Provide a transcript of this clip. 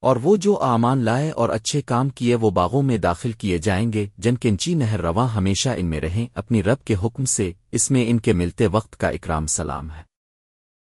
اور وہ جو آمان لائے اور اچھے کام کیے وہ باغوں میں داخل کیے جائیں گے، جن کنچی نہر رواں ہمیشہ ان میں رہیں، اپنی رب کے حکم سے اس میں ان کے ملتے وقت کا اکرام سلام ہے۔